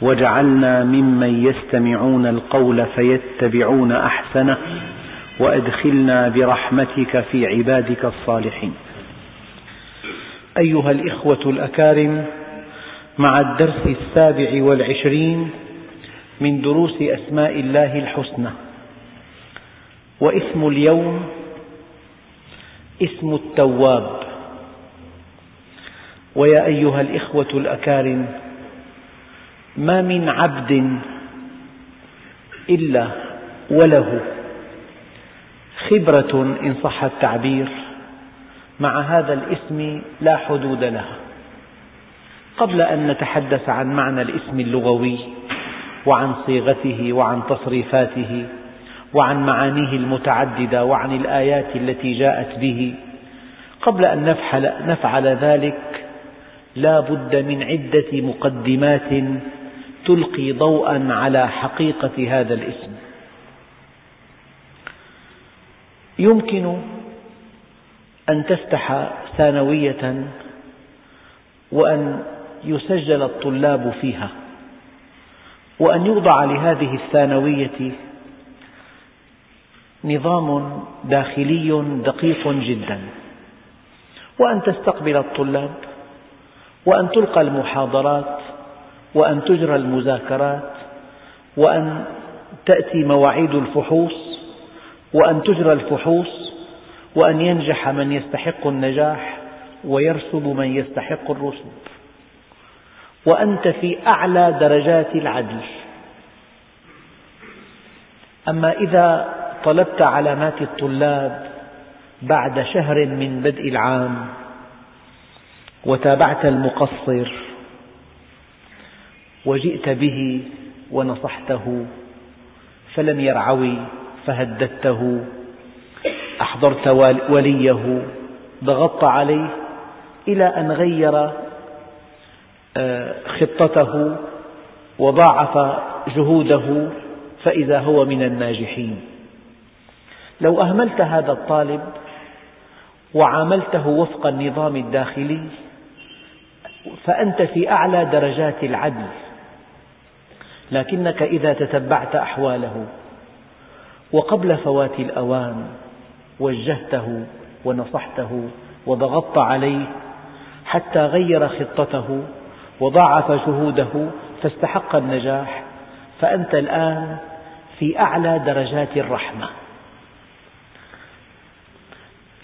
واجعلنا ممن يستمعون القول فيتبعون أحسنه وأدخلنا برحمتك في عبادك الصالحين. أيها الإخوة الأكارم مع الدرس السابع والعشرين من دروس أسماء الله الحسنى واسم اليوم اسم التواب. ويا أيها الإخوة الأكارم ما من عبد إلا وله. خبرة إن صح التعبير مع هذا الاسم لا حدود لها. قبل أن نتحدث عن معنى الاسم اللغوي وعن صيغته وعن تصريفاته وعن معانيه المتعددة وعن الآيات التي جاءت به قبل أن نفعل, نفعل ذلك لا بد من عدة مقدمات تلقي ضوءا على حقيقة هذا الاسم. يمكن أن تفتح ثانوية وأن يسجل الطلاب فيها وأن يوضع لهذه الثانوية نظام داخلي دقيق جدا وأن تستقبل الطلاب وأن تلقى المحاضرات وأن تجرى المذاكرات وأن تأتي مواعيد الفحوص وأن تجرى الفحوص وأن ينجح من يستحق النجاح ويرسب من يستحق الرسوب وأنت في أعلى درجات العدل. أما إذا طلبت علامات الطلاب بعد شهر من بدء العام وتابعت المقصر وجئت به ونصحته فلم يرعوي فهددته أحضرت وليه ضغطت عليه إلى أن غير آه، خطته وضاعف جهوده فإذا هو من الناجحين. لو أهملت هذا الطالب وعاملته وفق النظام الداخلي فأنت في أعلى درجات العدل. لكنك إذا تتبعت أحواله وقبل فوات الأوان وجهته ونصحته وضغطت عليه حتى غير خطته وضاعف جهوده فاستحق النجاح فأنت الآن في أعلى درجات الرحمة.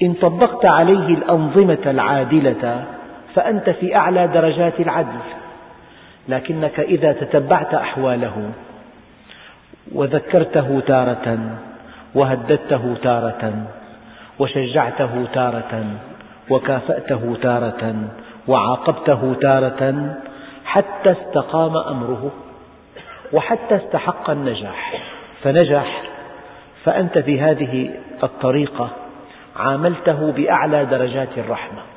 إن طبقت عليه الأنظمة العادلة فأنت في أعلى درجات العدل. لكنك إذا تتبعت أحواله وذكرته تارة وهددته تارة وشجعته تارة وكافأته تارة وعاقبته تارة حتى استقام أمره وحتى استحق النجاح. فنجح فأنت في هذه الطريقة عاملته بأعلى درجات الرحمة.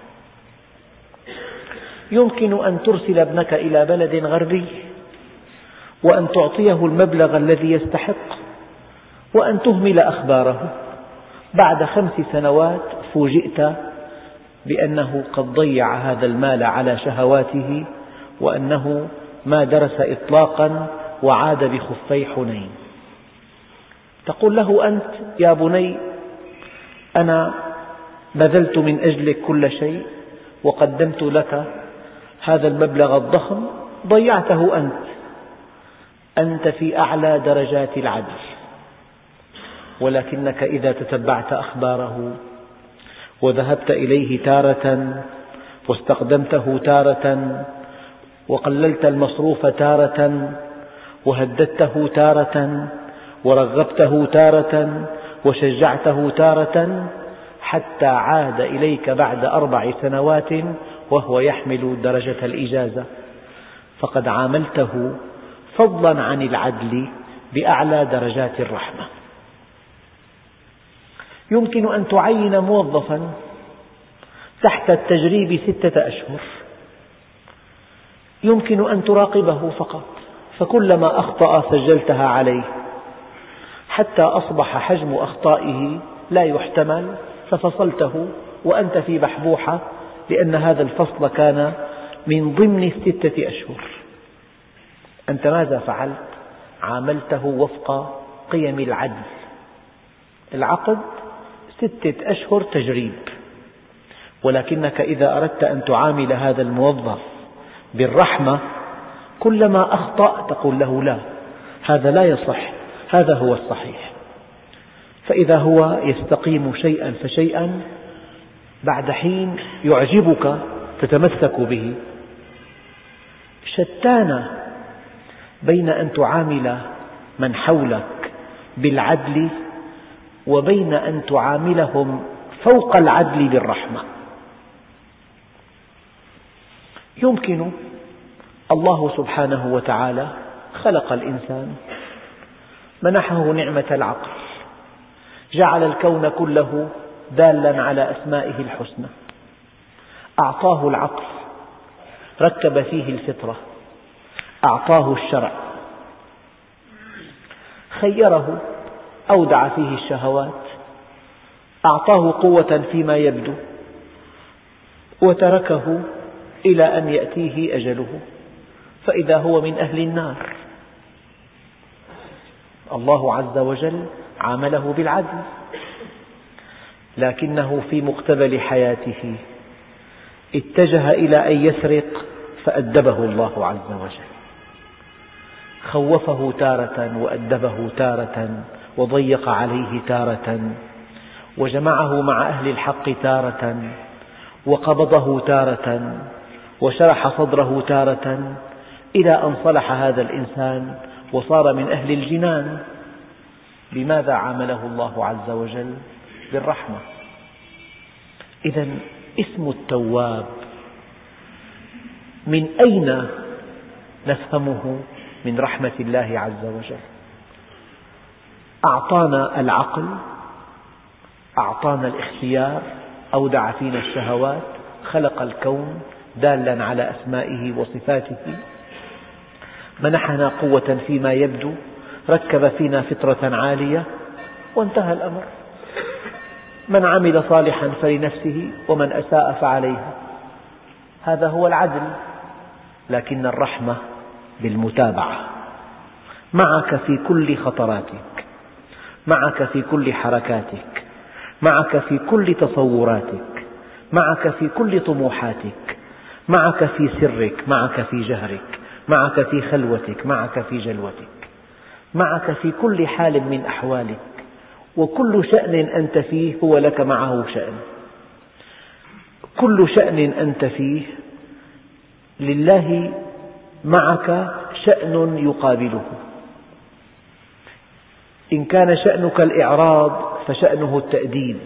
يمكن أن ترسل ابنك إلى بلد غربي وأن تعطيه المبلغ الذي يستحق وأن تهمل أخباره. بعد خمس سنوات فوجئت بأنه قد ضيع هذا المال على شهواته وأنه ما درس إطلاقا وعاد بخفي حنين. تقول له أنت يا بني أنا بذلت من أجلك كل شيء وقدمت لك هذا المبلغ الضخم ضيعته أنت. أنت في أعلى درجات العدل. ولكنك إذا تتبعت أخباره وذهبت إليه تارة واستخدمته تارة وقللت المصروف تارة وهددته تارة ورغبته تارة وشجعته تارة حتى عاد إليك بعد أربع سنوات وهو يحمل درجة الإجازة. فقد عاملته فضلا عن العدل بأعلى درجات الرحمة. يمكن أن تعين موظفا تحت التجريب ستة أشهر. يمكن أن تراقبه فقط فكلما أخطأ سجلتها عليه. حتى أصبح حجم أخطائه لا يحتمل ففصلته وأنت في بحبوحة لأن هذا الفصل كان من ضمن الستة أشهر. أنت ماذا فعلت؟ عاملته وفق قيم العدل. العقد ستة أشهر تجريب. ولكنك إذا أردت أن تعامل هذا الموظف بالرحمة كلما أخطأ تقول له لا هذا لا يصح هذا هو الصحيح. فإذا هو يستقيم شيئا فشيئا بعد حين يعجبك تتمسك به. شتان بين أن تعامل من حولك بالعدل وبين أن تعاملهم فوق العدل بالرحمة. يمكن الله سبحانه وتعالى خلق الإنسان منحه نعمة العقل جعل الكون كله دالا على أسمائه الحسنى. أعطاه العقل ركب فيه الفطرة. أعطاه الشرع. خيره أودع فيه الشهوات. أعطاه قوة فيما يبدو. وتركه إلى أن يأتيه أجله. فإذا هو من أهل النار. الله عز وجل عامله بالعدل. لكنه في مقتبل حياته. اتجه إلى أن يسرق فأدبه الله عز وجل. خوفه تارة وأدبه تارة وضيق عليه تارة وجمعه مع أهل الحق تارة وقبضه تارة وشرح صدره تارة إلى أن صلح هذا الإنسان وصار من أهل الجنان. بماذا عامله الله عز وجل؟ بالرحمة. إذا اسم التواب من أين نفهمه من رحمة الله عز وجل؟ أعطانا العقل أعطانا الاختيار أودع فينا الشهوات خلق الكون دالا على أسمائه وصفاته. منحنا قوة فيما يبدو ركب فينا فطرة عالية وانتهى الأمر. من عمل صالحا فلنفسه ومن أساء فعليها هذا هو العدل لكن الرحمة بالمتابعة. معك في كل خطراتك معك في كل حركاتك معك في كل تصوراتك معك في كل طموحاتك معك في سرك معك في جهرك معك في خلوتك معك في جلوتك معك في كل حال من أحوالك. وكل شأن أنت فيه هو لك معه شأن. كل شأن أنت فيه لله معك شأن يقابله. إن كان شأنك الإعراض فشأنه التأديب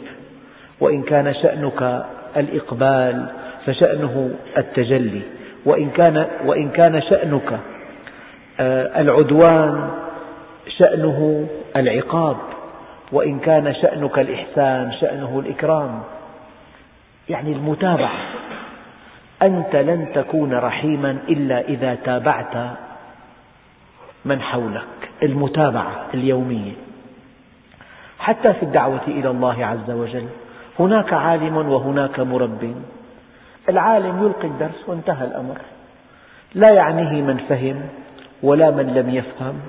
وإن كان شأنك الإقبال فشأنه التجلي وإن كان, وإن كان شأنك آه، العدوان شأنه العقاب. وإن كان شأنك الإحسان شأنه الإكرام. يعني المتابعة. أنت لن تكون رحيما إلا إذا تابعت من حولك. المتابعة اليومية. حتى في الدعوة إلى الله عز وجل هناك عالم وهناك مرب. العالم يلقي الدرس وانتهى الأمر. لا يعنيه من فهم ولا من لم يفهم.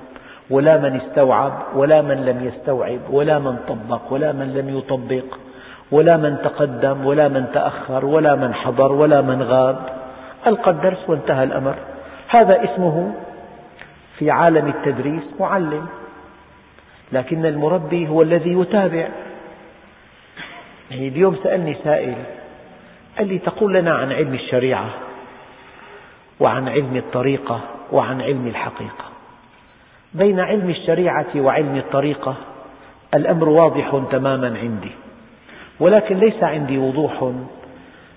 ولا من استوعب ولا من لم يستوعب ولا من طبق ولا من لم يطبق ولا من تقدم ولا من تأخر ولا من حضر ولا من غاب. ألقى الدرس وانتهى الأمر. هذا اسمه في عالم التدريس معلم. لكن المربي هو الذي يتابع. يعني اليوم سألني سائل قال لي تقول لنا عن علم الشريعة وعن علم الطريقة وعن علم الحقيقة. بين علم الشريعة وعلم الطريقة الأمر واضح تماما عندي ولكن ليس عندي وضوح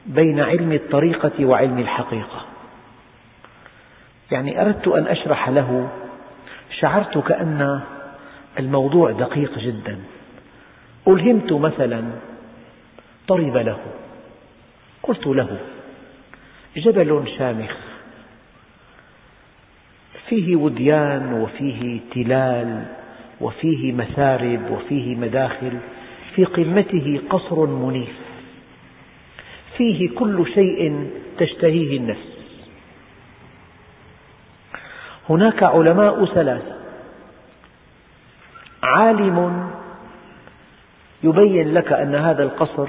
بين علم الطريقة وعلم الحقيقة. يعني أردت أن أشرح له شعرت كأن الموضوع دقيق جدا. ألهمت مثلا طرب له قلت له جبل شامخ فيه وديان وفيه تلال وفيه مثارب وفيه مداخل في قمته قصر منيف. فيه كل شيء تشتهيه النفس. هناك علماء ثلاثة عالم يبين لك أن هذا القصر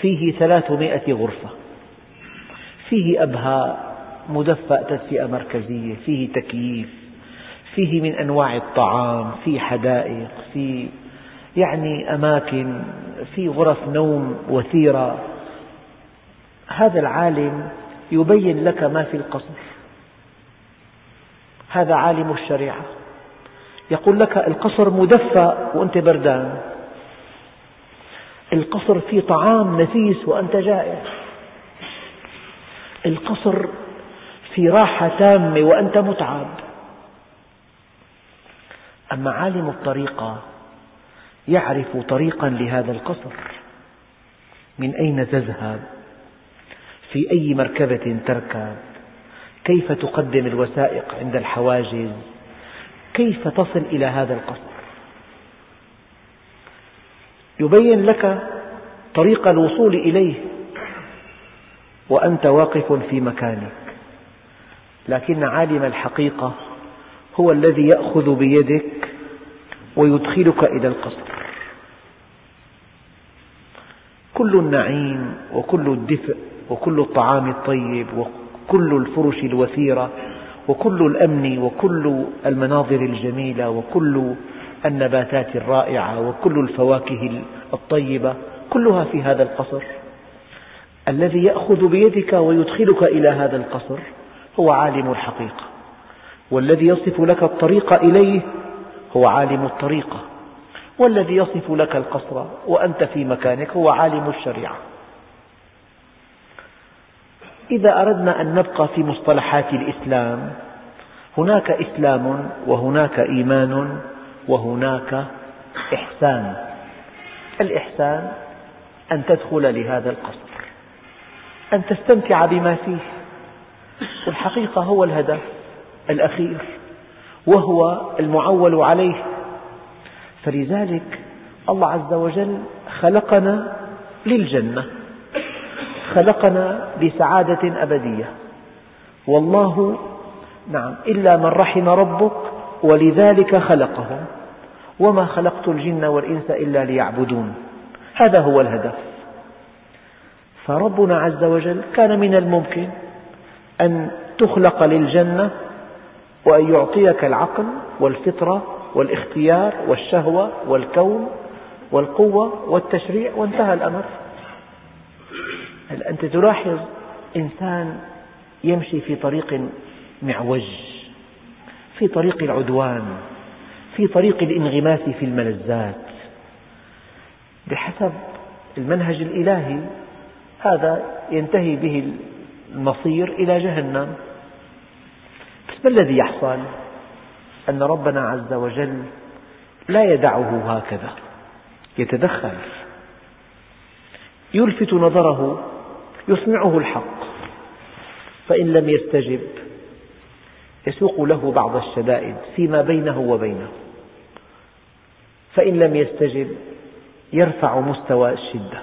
فيه ثلاثمائة غرفة. فيه أبهاء. مدفأ تدفئة مركزية فيه تكييف فيه من أنواع الطعام فيه حدائق فيه يعني أماكن في غرف نوم وثيرة. هذا العالم يبين لك ما في القصر هذا عالم الشريعة. يقول لك القصر مدفأ وأنت بردان. القصر فيه طعام نفيس وأنت جائع. القصر في راحة تامة وأنت متعب. أما عالم الطريقة يعرف طريقا لهذا القصر. من أين تذهب؟ في أي مركبة تركب؟ كيف تقدم الوثائق عند الحواجز؟ كيف تصل إلى هذا القصر؟ يبين لك طريق الوصول إليه. وأنت واقف في مكانك لكن عالم الحقيقة هو الذي يأخذ بيدك ويدخلك إلى القصر. كل النعيم وكل الدفء وكل الطعام الطيب وكل الفرش الوثيرة وكل الأمن وكل المناظر الجميلة وكل النباتات الرائعة وكل الفواكه الطيبة كلها في هذا القصر. الذي يأخذ بيدك ويدخلك إلى هذا القصر هو عالم الحقيقة. والذي يصف لك الطريق إليه هو عالم الطريقة والذي يصف لك القصر وأنت في مكانك هو عالم الشريعة. إذا أردنا أن نبقى في مصطلحات الإسلام هناك إسلام وهناك إيمان وهناك إحسان. الإحسان أن تدخل لهذا القصر أن تستمتع بما فيه. والحقيقة هو الهدف الأخير وهو المعول عليه. فلذلك الله عز وجل خلقنا للجنة خلقنا لسعادة أبدية. والله نعم إلا من رحم ربك ولذلك خلقهم. وما خلقت الجن والإنس إلا ليعبدون. هذا هو الهدف. فربنا عز وجل كان من الممكن أن تخلق للجنة وأن يعطيك العقل والفطرة والاختيار والشهوة والكون والقوة والتشريع وانتهى الأمر. أنت تلاحظ إنسان يمشي في طريق معوج في طريق العدوان في طريق الانغماس في الملذات؟ بحسب المنهج الإلهي هذا ينتهي به المصير إلى جهنم. ما الذي يحصل؟ أن ربنا عز وجل لا يدعه هكذا يتدخل يلفت نظره يسمعه الحق فإن لم يستجب يسوق له بعض الشدائد فيما بينه وبينه. فإن لم يستجب يرفع مستوى الشدة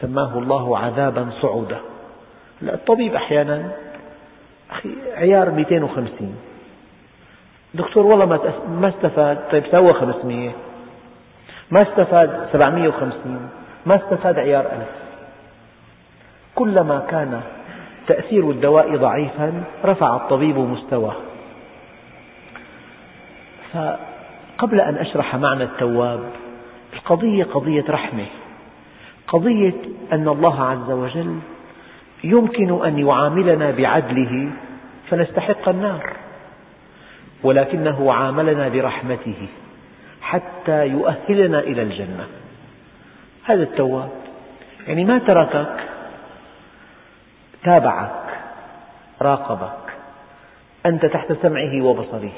سماه الله عذابا صعدا الطبيب أحيانا أخي عيار 250 دكتور والله ما استفاد طيب سوى 500 ما استفاد 750 ما استفاد عيار ألف. كلما كان تأثير الدواء ضعيفا رفع الطبيب مستواه. فقبل أن أشرح معنى التواب القضية قضية رحمة. قضية أن الله عز وجل يمكن أن يعاملنا بعدله فنستحق النار ولكنه عاملنا برحمته حتى يؤهلنا إلى الجنة. هذا التواب. يعني ما تركك تابعك راقبك أنت تحت سمعه وبصره.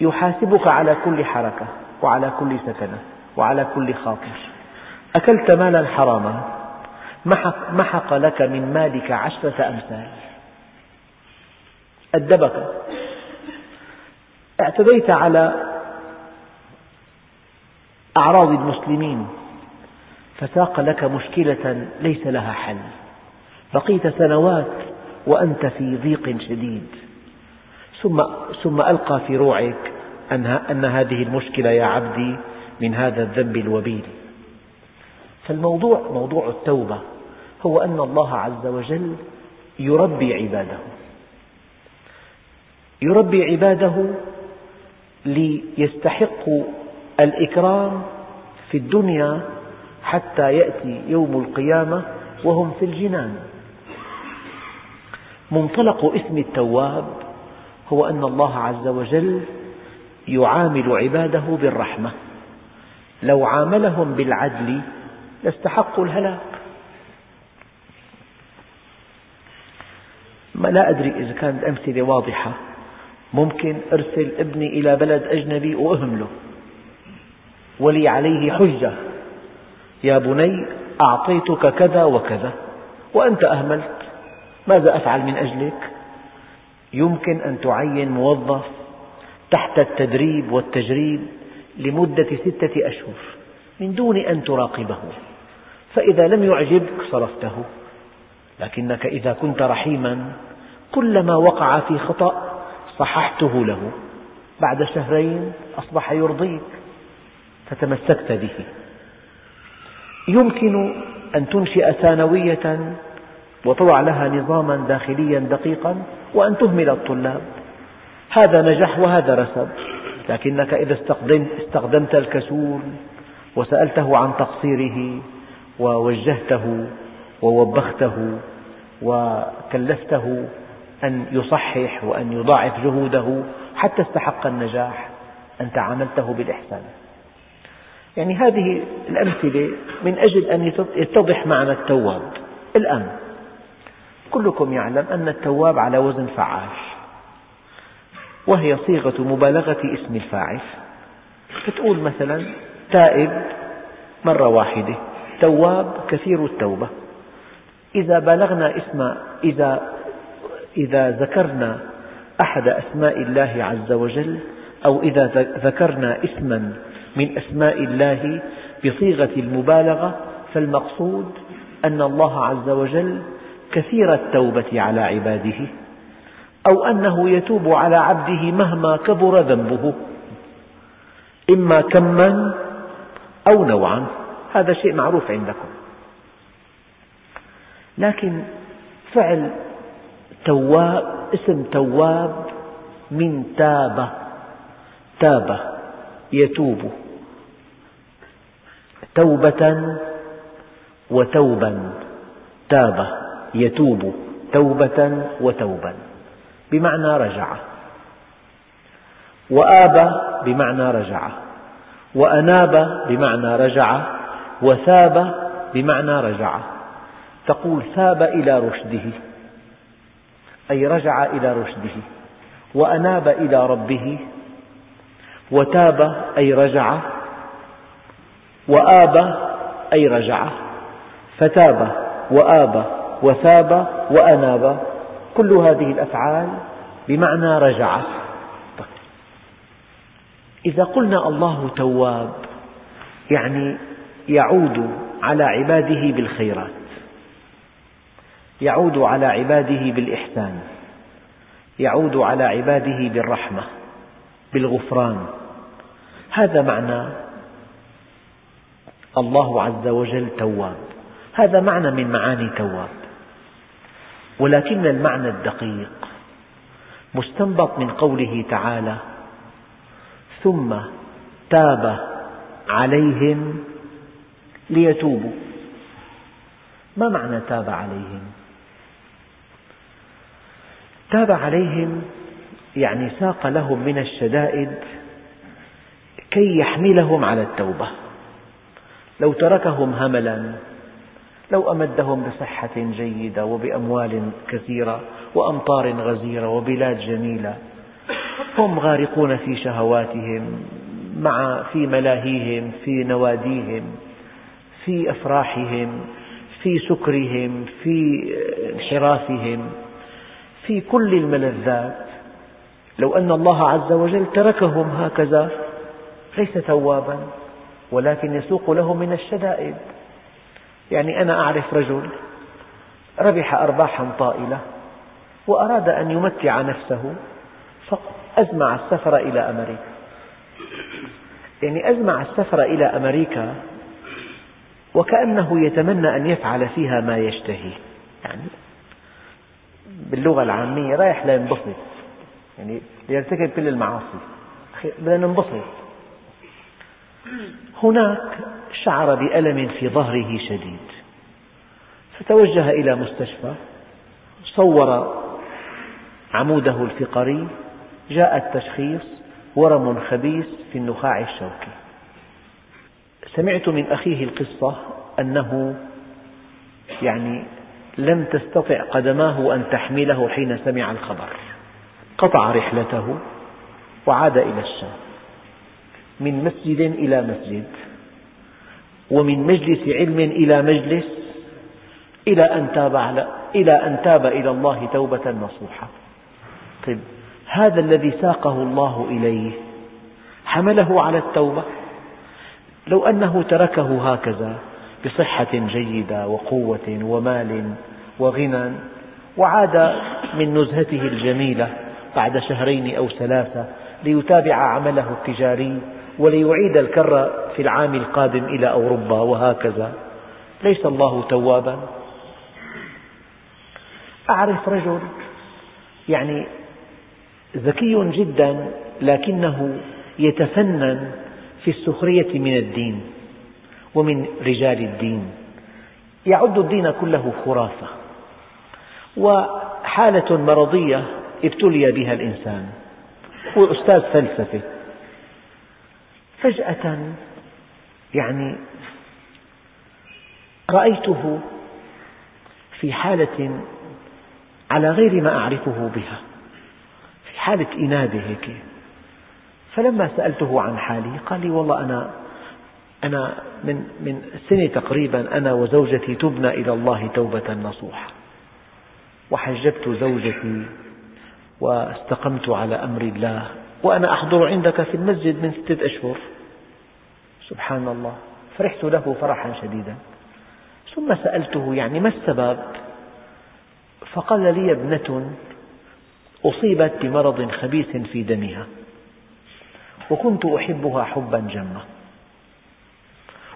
يحاسبك على كل حركة وعلى كل سكنة وعلى كل خاطر. أكلت مالا حراما؟ محق لك من مالك عشرة أمثال. أدبك. اعتديت على أعراض المسلمين فساق لك مشكلة ليس لها حل. بقيت سنوات وأنت في ضيق شديد. ثم, ثم ألقى في روعك أن هذه المشكلة يا عبدي من هذا الذنب الوبيل. فالموضوع موضوع التوبة. هو أن الله عز وجل يربي عباده. يربي عباده ليستحقوا الإكرام في الدنيا حتى يأتي يوم القيامة وهم في الجنان. منطلق اسم التواب هو أن الله عز وجل يعامل عباده بالرحمة. لو عاملهم بالعدل لاستحقوا الهلاك. ما لا أدري إذا كانت الأمثلة واضحة. ممكن أرسل ابني إلى بلد أجنبي وأهمله. ولي عليه حجة. يا بني أعطيتك كذا وكذا. وأنت أهملت. ماذا أفعل من أجلك؟ يمكن أن تعين موظف تحت التدريب والتجريب لمدة ستة أشهر من دون أن تراقبه. فإذا لم يعجبك صرفته. لكنك إذا كنت رحيما كلما وقع في خطأ صححته له. بعد شهرين أصبح يرضيك فتمسكت به. يمكن أن تنشئ ثانوية وتضع لها نظاما داخليا دقيقا وأن تهمل الطلاب. هذا نجح وهذا رسب. لكنك إذا استخدمت الكسول وسألته عن تقصيره ووجهته ووبخته وكلفته أن يصحح وأن يضاعف جهوده حتى استحق النجاح أنت عاملته بالإحسان. يعني هذه الأمثلة من أجل أن يتضح معنى التواب. الآن كلكم يعلم أن التواب على وزن فعال وهي صيغة مبالغة اسم الفاعل فتقول مثلا تائب مرة واحدة تواب كثير التوبة. إذا بالغنا اسم إذا إذا ذكرنا أحد أسماء الله عز وجل أو إذا ذكرنا اسما من أسماء الله بصيغة المبالغة فالمقصود أن الله عز وجل كثير التوبة على عباده أو أنه يتوب على عبده مهما كبر ذنبه إما كما أو نوعا. هذا شيء معروف عندكم. لكن فعل تواب اسم تواب من تاب. تاب يتوب. توبة وتوبا. تاب يتوب. توبة وتوبا. بمعنى رجع. وآب بمعنى رجع. وأناب بمعنى رجع. وثاب بمعنى رجع. تقول ثاب إلى رشده أي رجع إلى رشده وأناب إلى ربه وتاب أي رجع وآب أي رجع فتاب وآب وثاب وأناب كل هذه الأفعال بمعنى رجع. إذا قلنا الله تواب يعني يعود على عباده بالخيرات. يعود على عباده بالإحسان يعود على عباده بالرحمة بالغفران. هذا معنى الله عز وجل تواب. هذا معنى من معاني تواب. ولكن المعنى الدقيق مستنبط من قوله تعالى ثم تاب عليهم ليتوبوا. ما معنى تاب عليهم؟ تاب عليهم يعني ساق لهم من الشدائد كي يحملهم على التوبة. لو تركهم هملا لو أمدهم بصحة جيدة وبأموال كثيرة وأمطار غزيرة وبلاد جميلة هم غارقون في شهواتهم مع في ملاهيهم في نواديهم في أفراحهم في سكرهم في انحرافهم. في كل الملذات لو أن الله عز وجل تركهم هكذا ليس توابا ولكن يسوق لهم من الشدائد. يعني أنا أعرف رجل ربح أرباحا طائلة وأراد أن يمتع نفسه فأزمع السفر إلى أمريكا. يعني أزمع السفر إلى أمريكا وكأنه يتمنى أن يفعل فيها ما يشتهي. يعني باللغة العامية رايح لينبسط يعني ليرتكب كل المعاصي. بدنا ننبسط. هناك شعر بألم في ظهره شديد. فتوجه إلى مستشفى صور عموده الفقري جاء التشخيص ورم خبيث في النخاع الشوكي. سمعت من أخيه القصة أنه يعني لم تستطع قدماه أن تحمله حين سمع الخبر. قطع رحلته وعاد إلى الشام. من مسجد إلى مسجد ومن مجلس علم إلى مجلس إلى أن تاب على إلى أن تاب إلى الله توبة نصوحة. طيب هذا الذي ساقه الله إليه حمله على التوبة؟ لو أنه تركه هكذا بصحة جيدة وقوة ومال وغنى وعاد من نزهته الجميلة بعد شهرين أو ثلاثة ليتابع عمله التجاري وليعيد الكر في العام القادم إلى أوروبا وهكذا. ليس الله توابا. أعرف رجل يعني ذكي جدا لكنه يتفنن في السخرية من الدين. ومن رجال الدين. يعد الدين كله خرافة. وحالة مرضية ابتلي بها الإنسان. هو أستاذ فلسفة. فجأة يعني رأيته في حالة على غير ما أعرفه بها. في حالة إنابة هيك. فلما سألته عن حالي قال لي والله أنا أنا من من سنة تقريبا أنا وزوجتي تبنا إلى الله توبة نصوحة. وحجبت زوجتي واستقمت على أمر الله. وأنا أحضر عندك في المسجد من ستة أشهر. سبحان الله. فرحت له فرحا شديدا. ثم سألته يعني ما السبب؟ فقال لي ابنة أصيبت بمرض خبيث في دمها. وكنت أحبها حبا جما.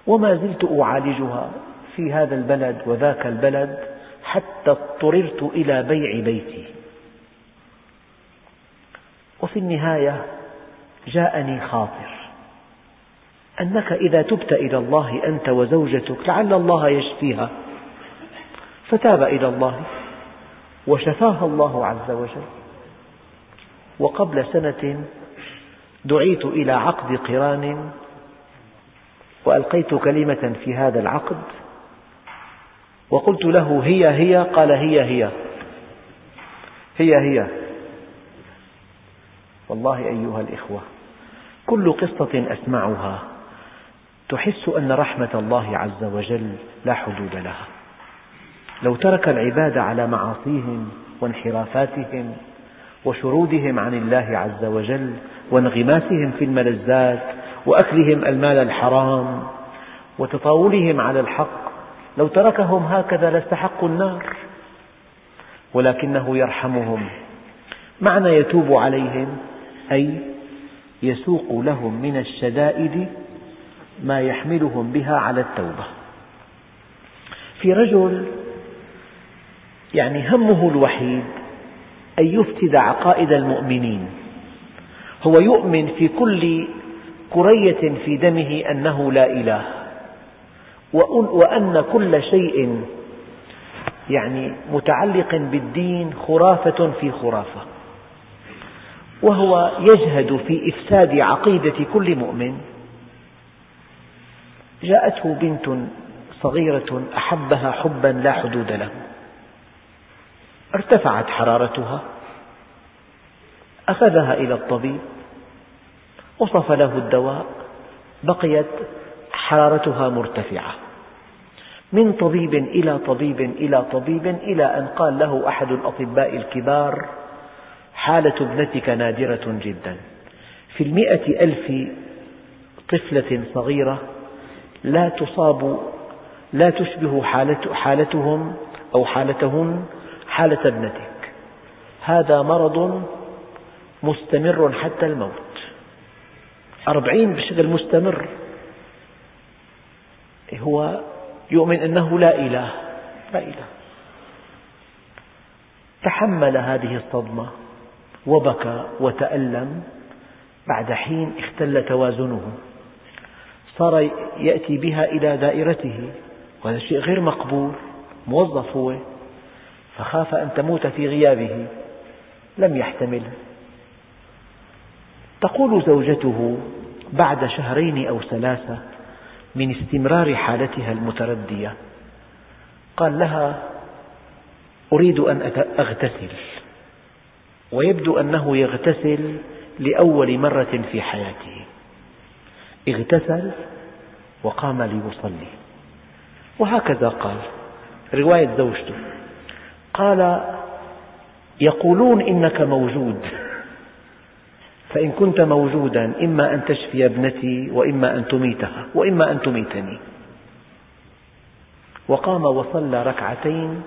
وما زلت أعالجها في هذا البلد وذاك البلد حتى اضطررت إلى بيع بيتي. وفي النهاية جاءني خاطر أنك إذا تبت إلى الله أنت وزوجتك لعل الله يشفيها. فتاب إلى الله وشفاها الله عز وجل. وقبل سنة دعيت إلى عقد قران وألقيت كلمة في هذا العقد وقلت له هي هي قال هي هي هي هي. والله أيها الإخوة كل قصة أسمعها تحس أن رحمة الله عز وجل لا حدود لها. لو ترك العباد على معاصيهم وانحرافاتهم وشرودهم عن الله عز وجل وانغماسهم في الملذات وأكلهم المال الحرام وتطاولهم على الحق. لو تركهم هكذا لاستحقوا النار. ولكنه يرحمهم. معنى يتوب عليهم أي يسوق لهم من الشدائد ما يحملهم بها على التوبة. في رجل يعني همه الوحيد أن يفسد عقائد المؤمنين. هو يؤمن في كل كرية في دمه أنه لا إله. وأن كل شيء يعني متعلق بالدين خرافة في خرافة. وهو يجهد في إفساد عقيدة كل مؤمن. جاءته بنت صغيرة أحبها حبا لا حدود له. ارتفعت حرارتها. أخذها إلى الطبيب. وصف له الدواء بقيت حرارتها مرتفعة. من طبيب إلى طبيب إلى طبيب إلى أن قال له أحد الأطباء الكبار حالة ابنتك نادرة جدا. في المئة ألف طفلة صغيرة لا تصاب لا تشبه حالتهم أو حالتهن حالة ابنتك. هذا مرض مستمر حتى الموت. أربعين بشكل مستمر. هو يؤمن أنه لا إله لا إله. تحمل هذه الصدمة وبكى وتألم بعد حين اختل توازنه. صار يأتي بها إلى دائرته وهذا شيء غير مقبول موظف هو. فخاف أن تموت في غيابه لم يحتمل. تقول زوجته بعد شهرين أو ثلاثة من استمرار حالتها المتردية. قال لها أريد أن أغتسل. ويبدو أنه يغتسل لأول مرة في حياته. اغتسل وقام ليصلي. وهكذا قال. رواية زوجته. قال يقولون إنك موجود. فإن كنت موجودا إما أن تشفي ابنتي وإما أن تميتها وإما أن تميتني. وقام وصلى ركعتين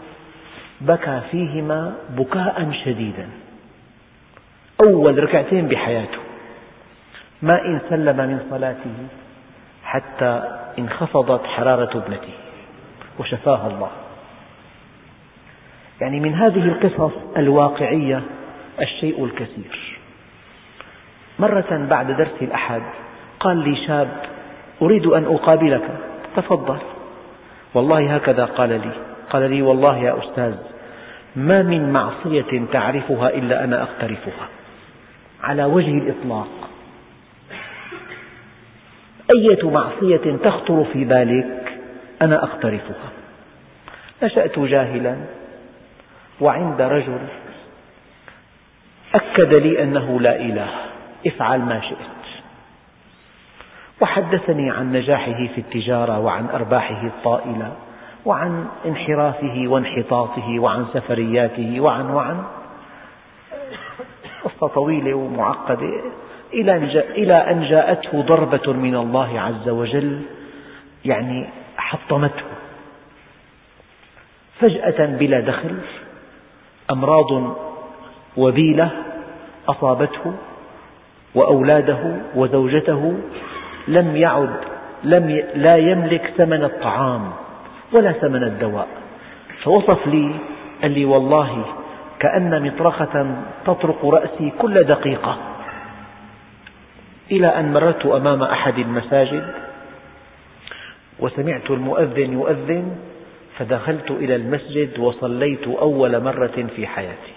بكى فيهما بكاء شديدا. أول ركعتين بحياته. ما إن سلم من صلاته حتى انخفضت حرارة ابنته. وشفاها الله. يعني من هذه القصص الواقعية الشيء الكثير. مرة بعد درس الأحد قال لي شاب أريد أن أقابلك تفضل. والله هكذا قال لي قال لي والله يا أستاذ ما من معصية تعرفها إلا أنا أقترفها. على وجه الإطلاق. أية معصية تخطر في بالك؟ أنا أقترفها. نشأت جاهلا وعند رجل أكد لي أنه لا إله. افعل ما شئت. وحدثني عن نجاحه في التجارة وعن أرباحه الطائلة وعن انحرافه وانحطاطه وعن سفرياته وعن وعن قصة طويلة ومعقدة إلى أن جاءته ضربة من الله عز وجل يعني حطمته. فجأة بلا دخل أمراض وبيلة أصابته. وأولاده وزوجته لم يعد لم لا يملك ثمن الطعام ولا ثمن الدواء. فوصف لي قال لي والله كأن مطرقة تطرق رأسي كل دقيقة. إلى أن مررت أمام أحد المساجد وسمعت المؤذن يؤذن فدخلت إلى المسجد وصليت أول مرة في حياتي.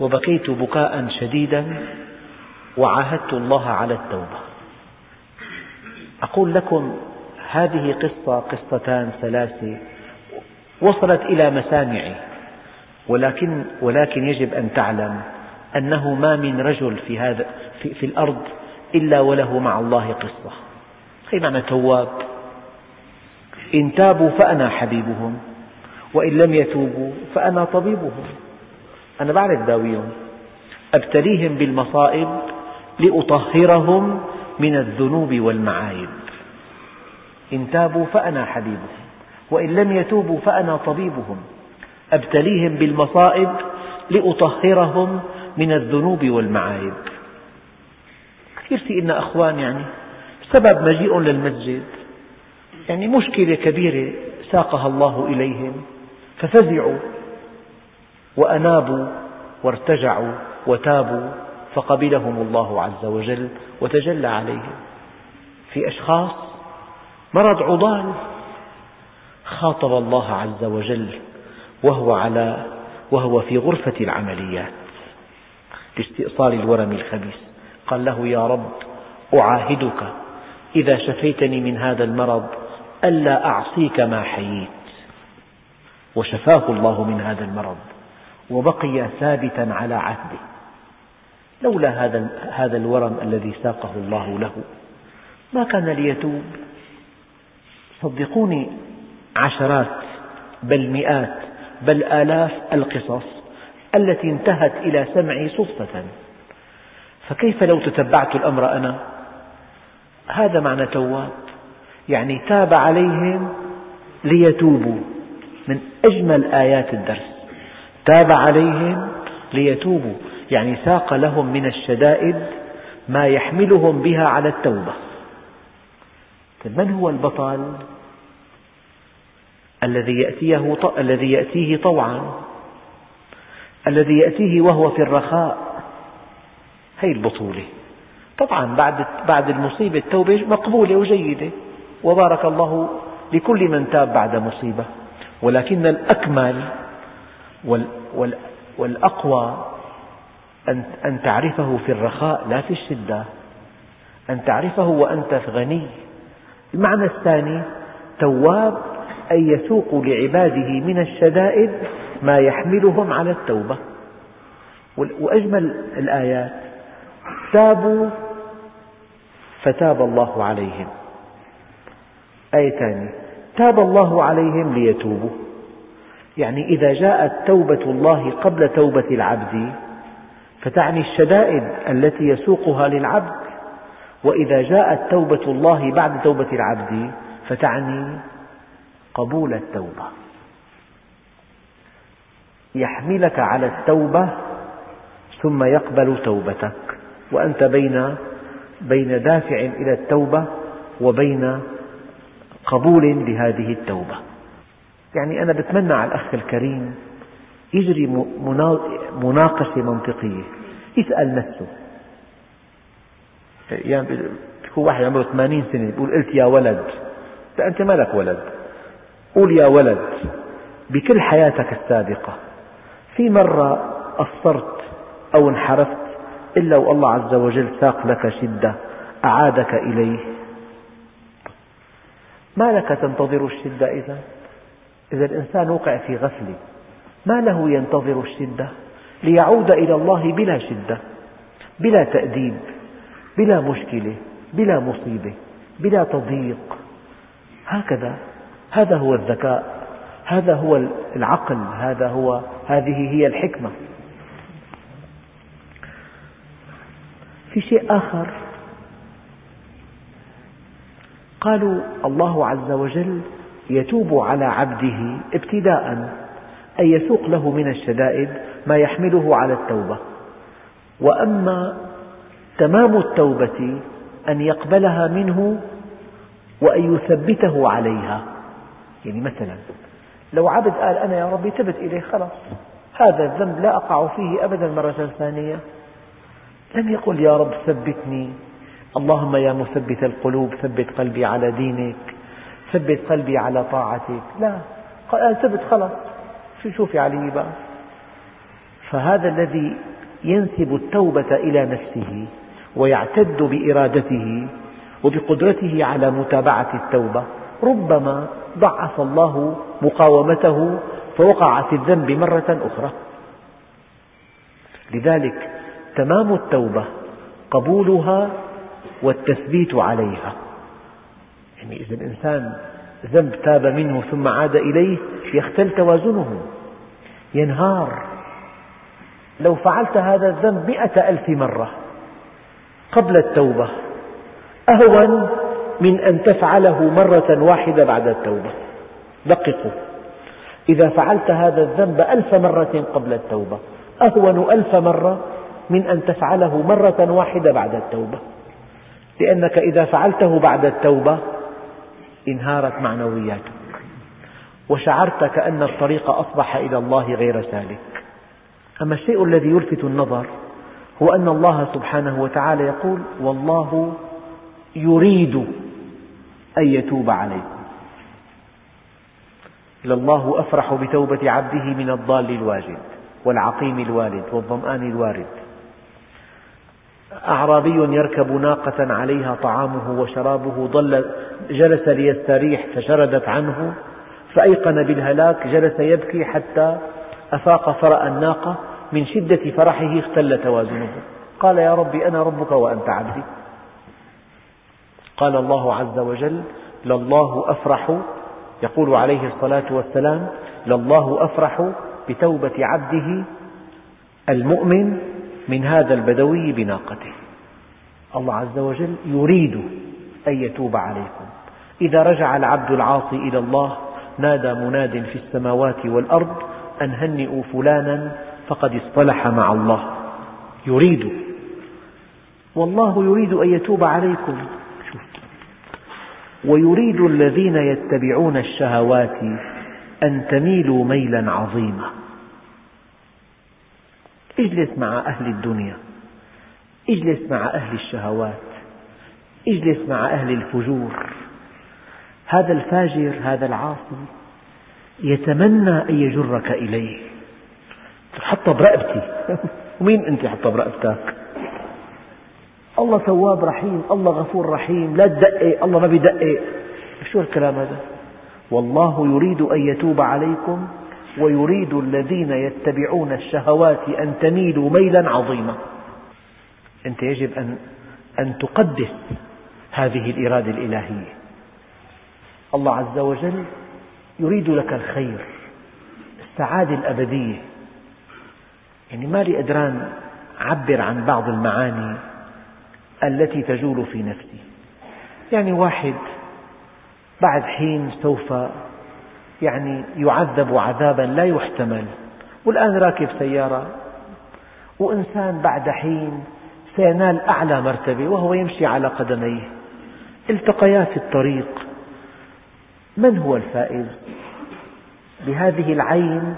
وبكيت بكاء شديدا وعاهدت الله على التوبة. أقول لكم هذه قصة قصتان ثلاثة وصلت إلى مسامعي ولكن, ولكن يجب أن تعلم أنه ما من رجل في, هذا في, في الأرض إلا وله مع الله قصة. هي معنى تواب إن تابوا فأنا حبيبهم وإن لم يتوبوا فأنا طبيبهم. أنا بعرف داويهم أبتليهم بالمصائب لأطهرهم من الذنوب والمعايب. إن تابوا فأنا حبيبهم وإن لم يتوبوا فأنا طبيبهم. أبتليهم بالمصائب لأطهرهم من الذنوب والمعايب. كثير في إن أخوان يعني سبب مجيء للمسجد. يعني مشكلة كبيرة ساقها الله إليهم ففزعوا وأنابوا وارتجعوا وتابوا. فقبلهم الله عز وجل وتجلى عليهم. في أشخاص مرض عضال خاطب الله عز وجل وهو على وهو في غرفة العمليات لاستئصال الورم الخبيث. قال له يا رب أعاهدك إذا شفيتني من هذا المرض ألا أعصيك ما حييت. وشفاه الله من هذا المرض وبقي ثابتا على عهده. لولا هذا هذا الورم الذي ساقه الله له. ما كان ليتوب صدقوني عشرات بل مئات بل آلاف القصص التي انتهت إلى سمعي صدفة. فكيف لو تتبعت الأمر أنا؟ هذا معنى تواب. يعني تاب عليهم ليتوبوا من أجمل آيات الدرس. تاب عليهم ليتوبوا. يعني ساق لهم من الشدائد ما يحملهم بها على التوبة. طيب من هو البطل الذي يأتيه الذي يأتيه طوعا؟ الذي يأتيه وهو في الرخاء. هي البطولة. طبعا بعد بعد المصيبة التوبة مقبولة وجيدة. وبارك الله لكل من تاب بعد مصيبة. ولكن الأكمل والأقوى أن تعرفه في الرخاء لا في الشدة. أن تعرفه وأنت غني. المعنى الثاني تواب أي يسوق لعباده من الشدائد ما يحملهم على التوبة. وأجمل الآيات تابوا فتاب الله عليهم. آية ثانية تاب الله عليهم ليتوبوا. يعني إذا جاءت توبة الله قبل توبة العبد فتعني الشدائد التي يسوقها للعبد وإذا جاءت توبة الله بعد توبة العبد فتعني قبول التوبة. يحملك على التوبة ثم يقبل توبتك وأنت بين بين دافع إلى التوبة وبين قبول لهذه التوبة. يعني أنا بتمنى على الأخ الكريم يجري مناقشة منطقية. يسأل نفسه. يعني يكون واحد عمره 80 سنة يقول قلت يا ولد. لا أنت ما لك ولد؟ قول يا ولد. بكل حياتك السابقة في مرة قصرت أو انحرفت إلا والله عز وجل ساق لك شدة أعادك إليه. ما لك تنتظر الشدة إذا؟ إذا الإنسان وقع في غفلة. ما له ينتظر الشدة ليعود إلى الله بلا شدة بلا تأديب بلا مشكلة بلا مصيبة بلا تضييق. هكذا هذا هو الذكاء هذا هو العقل هذا هو هذه هي الحكمة. في شيء آخر. قالوا الله عز وجل يتوب على عبده ابتداء. أي يسوق له من الشدائد ما يحمله على التوبة. وأما تمام التوبة أن يقبلها منه وأن يثبته عليها. يعني مثلا لو عبد قال أنا يا ربي تبت إليه خلاص هذا الذنب لا أقع فيه أبدا مرة ثانية. لم يقل يا رب ثبتني. اللهم يا مثبت القلوب ثبت قلبي على دينك ثبت قلبي على طاعتك. لا قال ثبت خلاص. شو شو في علي بقى فهذا الذي ينسب التوبة إلى نفسه ويعتد بإرادته وبقدرته على متابعة التوبة ربما ضعف الله مقاومته فوقع في الذنب مرة أخرى. لذلك تمام التوبة قبولها والتثبيت عليها. يعني إذا الإنسان ذنب تاب منه ثم عاد إليه يختل توازنه ينهار. لو فعلت هذا الذنب مئة ألف مرة قبل التوبة أهون من أن تفعله مرة واحدة بعد التوبة. دققوا. إذا فعلت هذا الذنب ألف مرة قبل التوبة أهون ألف مرة من أن تفعله مرة واحدة بعد التوبة. لأنك إذا فعلته بعد التوبة انهارت معنوياتك. وشعرت كأن الطريق أصبح إلى الله غير سالك. أما الشيء الذي يلفت النظر هو أن الله سبحانه وتعالى يقول والله يريد أن يتوب عليكم. لله أفرح بتوبة عبده من الضال الواجد والعقيم الوالد والظمآن الوارد. أعرابي يركب ناقة عليها طعامه وشرابه ضل جلس ليستريح فشردت عنه فأيقن بالهلاك جلس يبكي حتى أفاق فرأى الناقة من شدة فرحه اختل توازنه. قال يا ربي أنا ربك وأنت عبدي. قال الله عز وجل لله أفرح. يقول عليه الصلاة والسلام لله أفرح بتوبة عبده المؤمن من هذا البدوي بناقته. الله عز وجل يريد أن يتوب عليكم. إذا رجع العبد العاصي إلى الله نادى مناد في السماوات والأرض أن هنئوا فلانا فقد اصطلح مع الله. يريد. والله يريد أن يتوب عليكم. ويريد الذين يتبعون الشهوات أن تميلوا ميلا عظيما. اجلس مع أهل الدنيا. اجلس مع أهل الشهوات. اجلس مع أهل الفجور. هذا الفاجر هذا العاصي يتمنى أن يجرك إليه. حطها برقبتي. ومين أنت حطها برقبتك؟ الله تواب رحيم الله غفور رحيم لا تدقق الله ما بيدقق. شو الكلام هذا؟ والله يريد أن يتوب عليكم ويريد الذين يتبعون الشهوات أن تميلوا ميلا عظيما. أنت يجب أن, أن تقدس هذه الإرادة الإلهية. الله عز وجل يريد لك الخير. السعادة الأبدية. يعني ما لي أدران أعبر عن بعض المعاني التي تجول في نفسي. يعني واحد بعد حين سوف يعني يعذب عذابا لا يحتمل. والآن راكب سيارة. وإنسان بعد حين سينال أعلى مرتبة وهو يمشي على قدميه. التقيا في الطريق. من هو الفائز؟ بهذه العين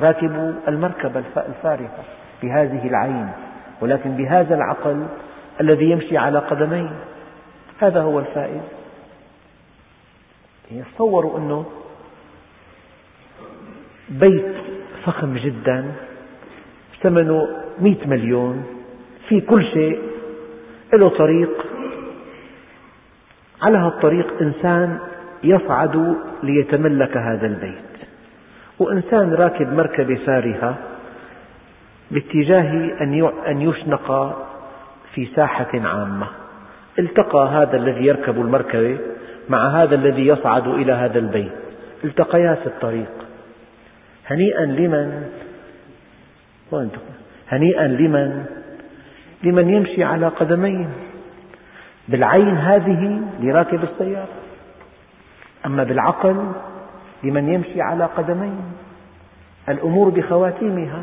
راكب المركبة الفارهة بهذه العين. ولكن بهذا العقل الذي يمشي على قدمين. هذا هو الفائز. يتصوروا يعني أنه بيت فخم جدا ثمنه مئة مليون في كل شيء له طريق. على هذا الطريق إنسان يصعد ليتملك هذا البيت. وإنسان راكب مركبة فارهة باتجاه أن يشنق في ساحة عامة. التقى هذا الذي يركب المركبة مع هذا الذي يصعد إلى هذا البيت. التقيا في الطريق. هنيئا لمن؟ هنيئا لمن؟ لمن يمشي على قدمين بالعين هذه لراكب السيارة. أما بالعقل لمن يمشي على قدمين. الأمور بخواتيمها.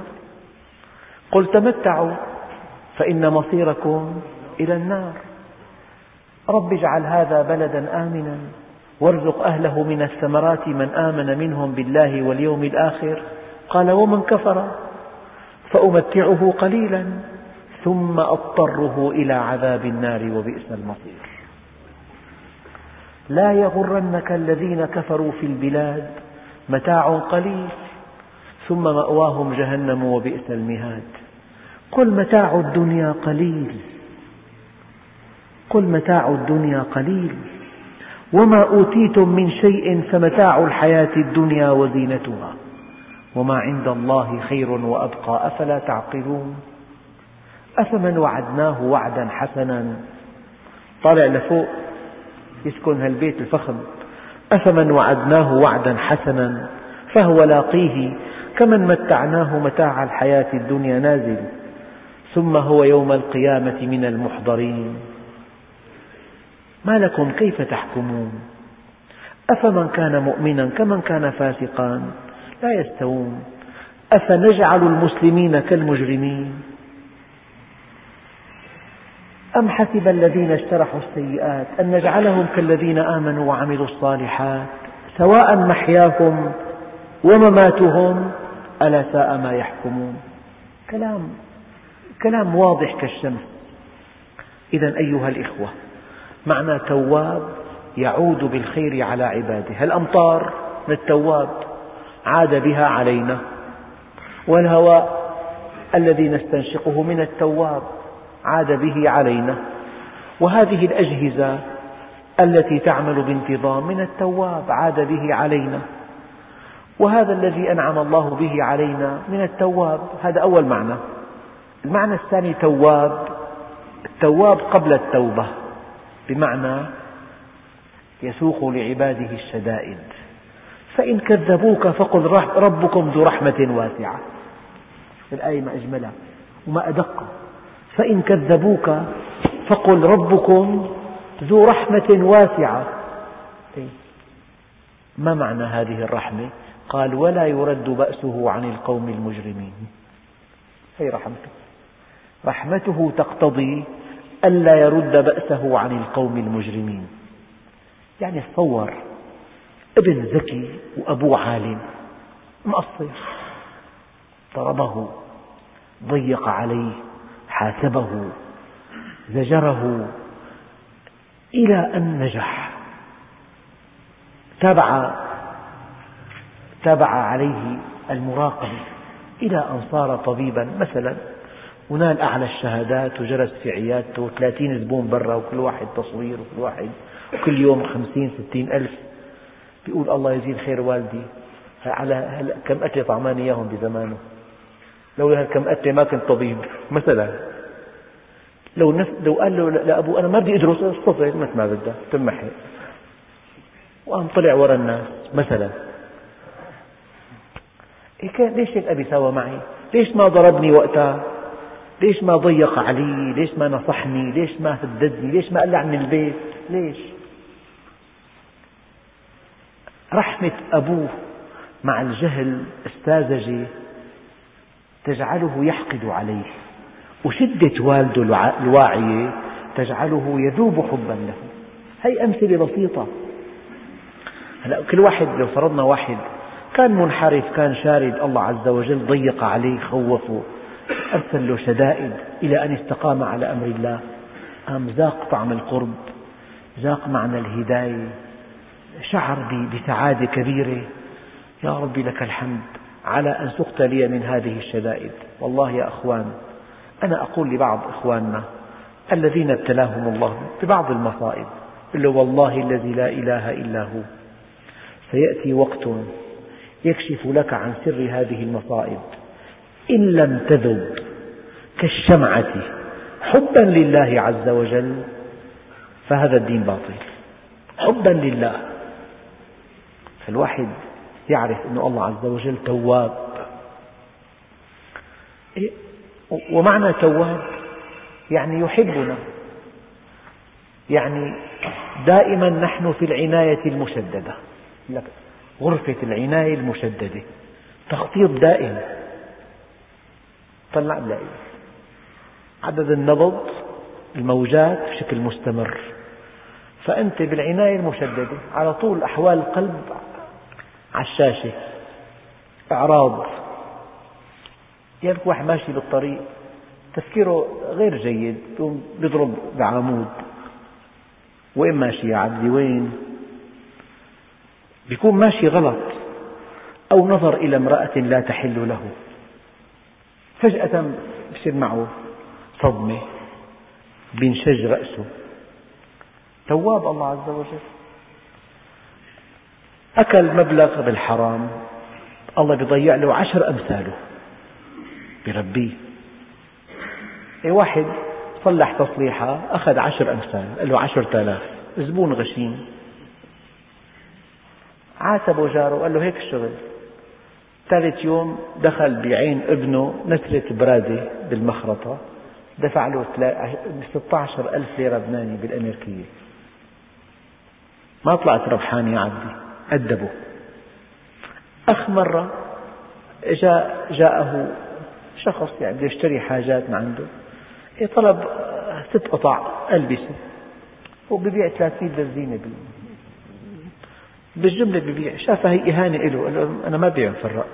قل تمتعوا فإن مصيركم إلى النار. رب اجعل هذا بلدا آمنا وارزق أهله من الثمرات من آمن منهم بالله واليوم الآخر. قال ومن كفر فأمتعه قليلا ثم أضطره إلى عذاب النار وبئس المصير. لا يغرنك الذين كفروا في البلاد متاع قليل ثم مأواهم جهنم وبئس المهاد. قل متاع الدنيا قليل. قل متاع الدنيا قليل. وما أوتيتم من شيء فمتاع الحياة الدنيا وزينتها. وما عند الله خير وأبقى أفلا تعقلون؟ أفمن وعدناه وعدا حسنا؟ طالع لفوق. يسكن هالبيت الفخم. أفمن وعدناه وعدا حسنا؟ فهو لاقيه. كمن متعناه متاع الحياة الدنيا نازل. ثم هو يوم القيامة من المحضرين. ما لكم كيف تحكمون؟ أفمن كان مؤمنا كمن كان فاسقا؟ لا يستوون. أفنجعل المسلمين كالمجرمين؟ أم حسب الذين اجترحوا السيئات أن نجعلهم كالذين آمنوا وعملوا الصالحات؟ سواء محياهم ومماتهم ألا ساء ما يحكمون؟ كلام كلام واضح كالشمس. إذا أيها الإخوة معنى تواب يعود بالخير على عباده. الأمطار من التواب عاد بها علينا والهواء الذي نستنشقه من التواب عاد به علينا. وهذه الأجهزة التي تعمل بانتظام من التواب عاد به علينا. وهذا الذي أنعم الله به علينا من التواب هذا أول معنى. المعنى الثاني تواب التواب قبل التوبة بمعنى يسوق لعباده الشدائد. فإن كذبوك فقل ربكم ذو رحمة واسعة. الآية ما أجملها وما أدقها فإن كذبوك فقل ربكم ذو رحمة واسعة إيه. ما معنى هذه الرحمة؟ قال ولا يرد بأسه عن القوم المجرمين هي رحمته رحمته تقتضي ألا يرد بأسه عن القوم المجرمين يعني تصور ابن ذكي وأبوه عالم مقصر ضربه ضيق عليه حاسبه زجره إلى أن نجح. تابع تابع عليه المراقبة إلى أن صار طبيبا. مثلا ونال أعلى الشهادات وجلس في عيادته ثلاثين زبون برا وكل واحد تصوير وكل واحد وكل يوم خمسين ستين ألف. بيقول الله يزيد خير والدي. على كم أكلة طعماني إياهم بزمانه. لولا هالكم أكلة ما كنت طبيب مثلا لو نف... لو قال له لأبوه أنا ما بدي أدرس أستطيع مثل ما بدها تمحي وقام طلع وراء الناس مثلا إيه كان ليش هيك أبي سوى معي؟ ليش ما ضربني وقتها؟ ليش ما ضيق علي؟ ليش ما نصحني؟ ليش ما هددني؟ ليش ما قلع من البيت؟ ليش؟ رحمة أبوه مع الجهل الساذجة تجعله يحقد عليه. وشدة والده الواعية تجعله يذوب حبا له. هي أمثلة بسيطة. هلأ كل واحد لو فرضنا واحد كان منحرف كان شارد الله عز وجل ضيق عليه خوفه أرسل له شدائد إلى أن استقام على أمر الله. قام ذاق طعم القرب ذاق معنى الهداية شعر بسعادة كبيرة. يا ربي لك الحمد. على أن سقت لي من هذه الشدائد. والله يا أخوان أنا أقول لبعض إخواننا الذين ابتلاهم الله ببعض المصائب قل والله الذي لا إله إلا هو. سيأتي وقت يكشف لك عن سر هذه المصائب. إن لم تذب كالشمعة حبا لله عز وجل فهذا الدين باطل. حبا لله. فالواحد يعرف أن الله عز وجل تواب. إيه؟ ومعنى تواب يعني يحبنا. يعني دائما نحن في العناية المشددة. غرفة العناية المشددة. تخطيط دائم. طلع بلاقي عدد النبض الموجات بشكل مستمر. فأنت بالعناية المشددة على طول أحوال القلب على الشاشة إعراض. يعني واحد ماشي بالطريق تفكيره غير جيد بيضرب بعمود. وين ماشي يا عبدي؟ وين؟ بيكون ماشي غلط أو نظر إلى امرأة لا تحل له. فجأة بصير معه صدمة بينشج رأسه. تواب الله عز وجل. أكل مبلغ بالحرام. الله بيضيع له عشر أمثاله. بربيه أي واحد صلح تصليحة أخذ عشر أمثال قال له عشرة آلاف زبون غشيم. عاتبه جاره قال له هيك الشغل. ثالث يوم دخل بعين ابنه نترة برادة بالمخرطة. دفع له 16 ألف ليرة لبناني بالأمريكية. ما طلعت ربحان يا عبدي. أدبه. أخ مرة جاء جاءه شخص يعني بده يشتري حاجات من عنده طلب ست قطع ألبسة وببيع 300 بنزينة بالجملة ببيع. شافها هي إهانة له قال له أنا ما بيع مفرق.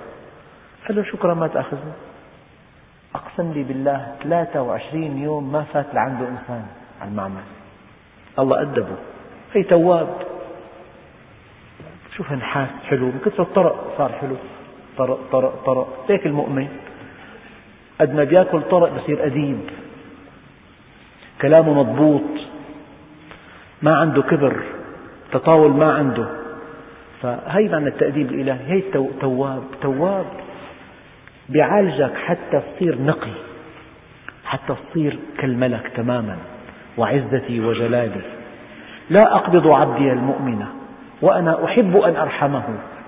قال له شكرا ما تأخذني. أقسم لي بالله 23 يوم ما فات لعنده إنسان على المعمل. الله أدبه. هي تواب. شوف نحاس حلو. من كثر الطرق صار حلو. طرق طرق طرق. هيك المؤمن قد ما بياكل طرق بصير أديب. كلامه مضبوط. ما عنده كبر. تطاول ما عنده. فهي معنى التأديب الإلهي هي تواب تواب. بيعالجك حتى تصير نقي. حتى تصير كالملك تماما. وعزتي وجلالي. لا أقبض عبدي المؤمن وأنا أحب أن أرحمه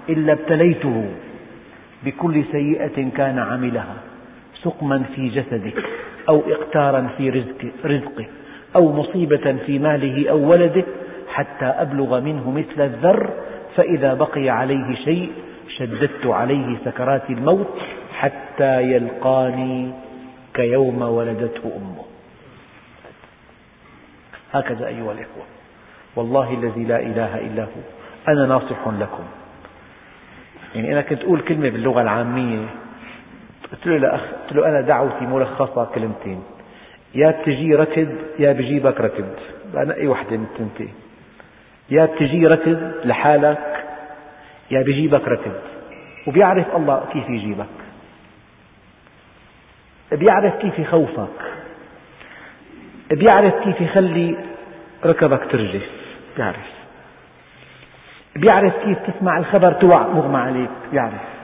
إلا ابتليته بكل سيئة كان عملها سقما في جسده أو إقتارا في رزقه أو مصيبة في ماله أو ولده حتى أبلغ منه مثل الذر فإذا بقي عليه شيء شددت عليه سكرات الموت حتى يلقاني كيوم ولدته أمه. هكذا أيها الإخوة والله الذي لا إله إلا هو أنا ناصح لكم. يعني أنا كنت أقول كلمة باللغة العامية قلت له لأخ قلت له أنا دعوتي ملخصة كلمتين. يا بتجي ركض يا بجيبك ركض. بنقي وحدة من التنتين. يا بتجي ركض لحالك يا بجيبك ركض. وبيعرف الله كيف يجيبك بيعرف كيف يخوفك. بيعرف كيف يخلي ركبك ترجف. بيعرف. بيعرف كيف تسمع الخبر توع مغمى عليك بيعرف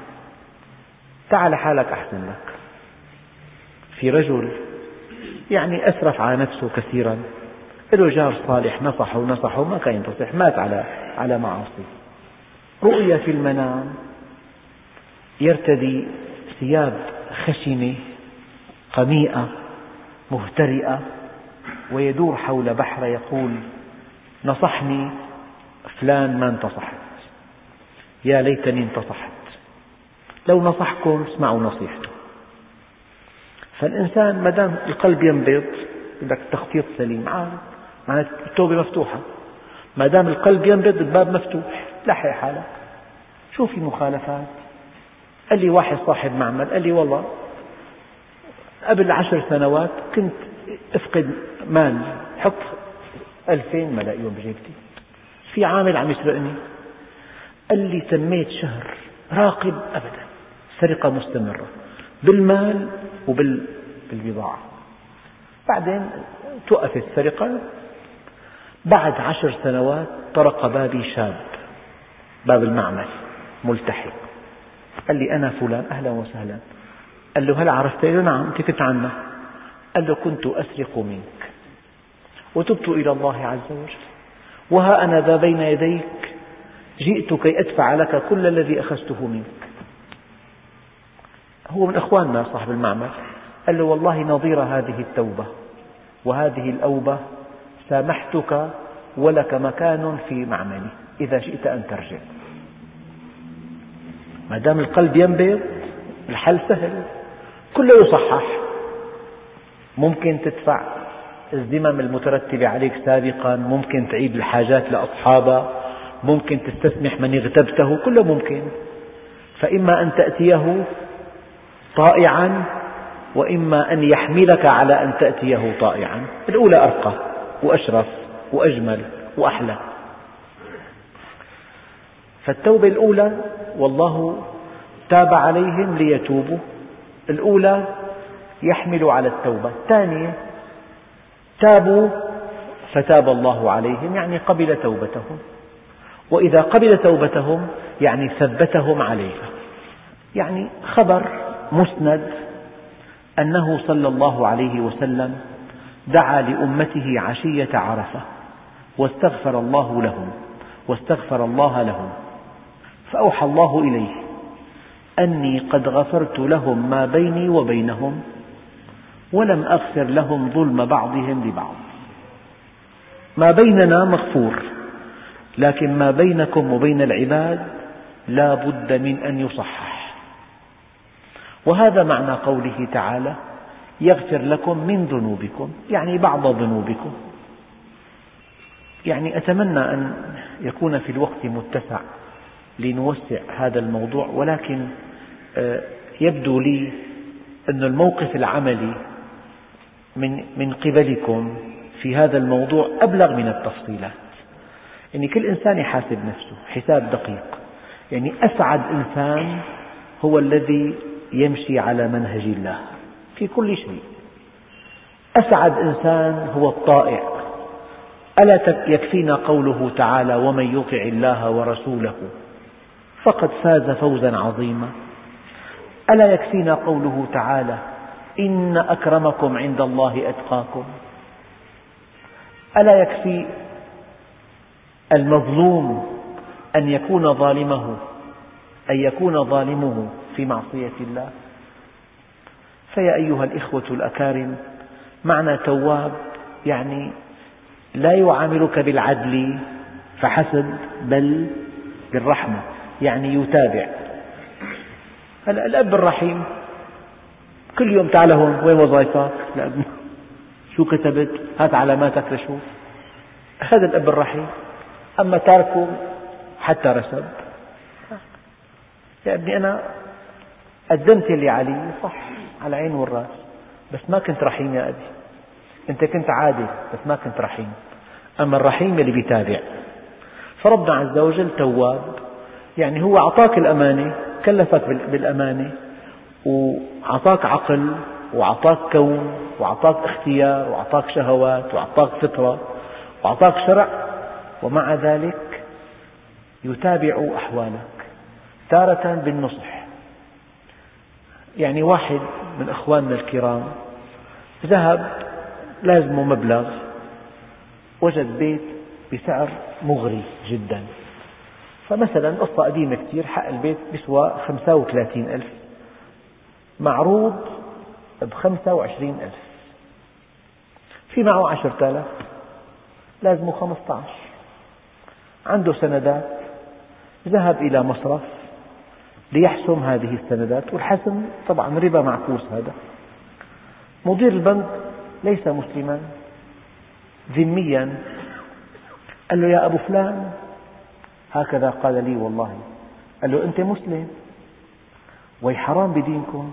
تعال حالك أحسن لك. في رجل يعني أسرف على نفسه كثيرا. له جار صالح نصحه ونصحه ما كان ينتصح مات على على معاصي. رؤيا في المنام. يرتدي ثياب خشنة قميئة مهترئة ويدور حول بحر يقول نصحني فلان ما انتصحت. يا ليتني انتصحت. لو نصحكم اسمعوا نصيحته فالإنسان ما دام القلب ينبض بدك تخطيط سليم. عاد معناته التوبة مفتوحة. ما دام القلب ينبض الباب مفتوح. لحق حالك. شو في مخالفات. قال لي واحد صاحب معمل قال لي والله قبل عشر سنوات كنت أفقد مال حط ألفين ما لاقيهم بجيبتي. في عامل عم يسرقني. قال لي تميت شهر راقب أبدا. سرقة مستمرة. بالمال وبالبضاعة بعدين توقفت السرقة. بعد عشر سنوات طرق بابي شاب باب المعمل ملتحق. قال لي أنا فلان أهلا وسهلا. قال له هل عرفت؟ له نعم أنت كنت قال له كنت أسرق منك. وتبت إلى الله عز وجل. وها أنا ذا بين يديك جئت كي أدفع لك كل الذي أخذته منك. هو من أخواننا صاحب المعمل قال له والله نظير هذه التوبة وهذه الأوبة سامحتك ولك مكان في معملي إذا شئت أن ترجع. ما دام القلب ينبض الحل سهل كله يصحح ممكن تدفع. الذمم المترتبة عليك سابقا ممكن تعيد الحاجات لأصحابها ممكن تستسمح من اغتبته كله ممكن. فإما أن تأتيه طائعا وإما أن يحملك على أن تأتيه طائعا. الأولى أرقى وأشرف وأجمل وأحلى. فالتوبة الأولى والله تاب عليهم ليتوبوا. الأولى يحمل على التوبة. الثانية تابوا فتاب الله عليهم يعني قبل توبتهم. وإذا قبل توبتهم يعني ثبتهم عليها. يعني خبر مسند أنه صلى الله عليه وسلم دعا لأمته عشية عرفة واستغفر الله لهم واستغفر الله لهم. فأوحى الله إليه أني قد غفرت لهم ما بيني وبينهم ولم أغفر لهم ظلم بعضهم لبعض. ما بيننا مغفور لكن ما بينكم وبين العباد لا بد من أن يصحح. وهذا معنى قوله تعالى يغفر لكم من ذنوبكم يعني بعض ذنوبكم. يعني أتمنى أن يكون في الوقت متسع لنوسع هذا الموضوع ولكن آه، يبدو لي أن الموقف العملي من من قبلكم في هذا الموضوع أبلغ من التفصيلات. يعني كل إنسان يحاسب نفسه حساب دقيق. يعني أسعد إنسان هو الذي يمشي على منهج الله في كل شيء. أسعد إنسان هو الطائع. ألا يكفينا قوله تعالى ومن يطع الله ورسوله فقد فاز فوزا عظيما. ألا يكفينا قوله تعالى إن أكرمكم عند الله أتقاكم. ألا يكفي المظلوم أن يكون ظالمه أن يكون ظالمه في معصية الله؟ فيا أيها الإخوة الأكارم معنى تواب يعني لا يعاملك بالعدل فحسب بل بالرحمة يعني يتابع. الأب الرحيم كل يوم تعال هون وين وظائفك لأبني شو كتبت؟ هات علاماتك لشوف هذا الأب الرحيم. أما تاركه حتى رسب يا ابني أنا قدمت اللي علي صح على العين والرأس. بس ما كنت رحيم يا أبي. أنت كنت عادل بس ما كنت رحيم. أما الرحيم اللي بيتابع. فربنا عز وجل تواب. يعني هو أعطاك الأمانة كلفك بالأمانة. وأعطاك عقل وأعطاك كون وأعطاك اختيار وأعطاك شهوات وأعطاك فطرة وأعطاك شرع ومع ذلك يتابع أحوالك. تارة بالنصح. يعني واحد من أخواننا الكرام ذهب لازمه مبلغ وجد بيت بسعر مغري جدا. فمثلا قصة قديمة كثير حق البيت بيسوى 35 ألف. معروض بخمسة وعشرين ألف. في معه عشرة آلاف. لازمه خمسة عشر. عنده سندات. ذهب إلى مصرف ليحسم هذه السندات والحسم طبعا ربا معكوس هذا. مدير البنك ليس مسلما. ذميا. قال له يا أبو فلان. هكذا قال لي والله. قال له أنت مسلم. وي حرام بدينكم.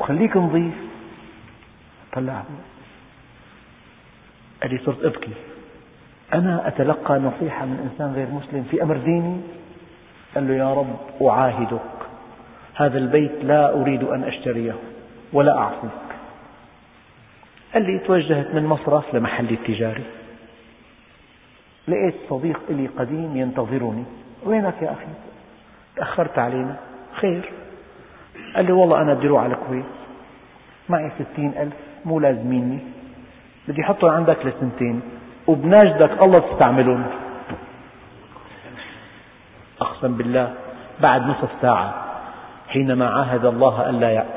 وخليك نظيف. طلع قال لي صرت أبكي. أنا أتلقى نصيحة من إنسان غير مسلم في أمر ديني. قال له يا رب أعاهدك. هذا البيت لا أريد أن أشتريه ولا أعصيك قال لي توجهت من مصرف لمحلي التجاري. لقيت صديق لي قديم ينتظرني. وينك يا أخي؟ تأخرت علينا. خير. قال لي والله أنا بدي أروح على الكويت. معي ستين ألف مو لازميني. بدي أحطهم عندك لسنتين. وبناجدك الله تستعملهم. أقسم بالله بعد نصف ساعة حينما عاهد الله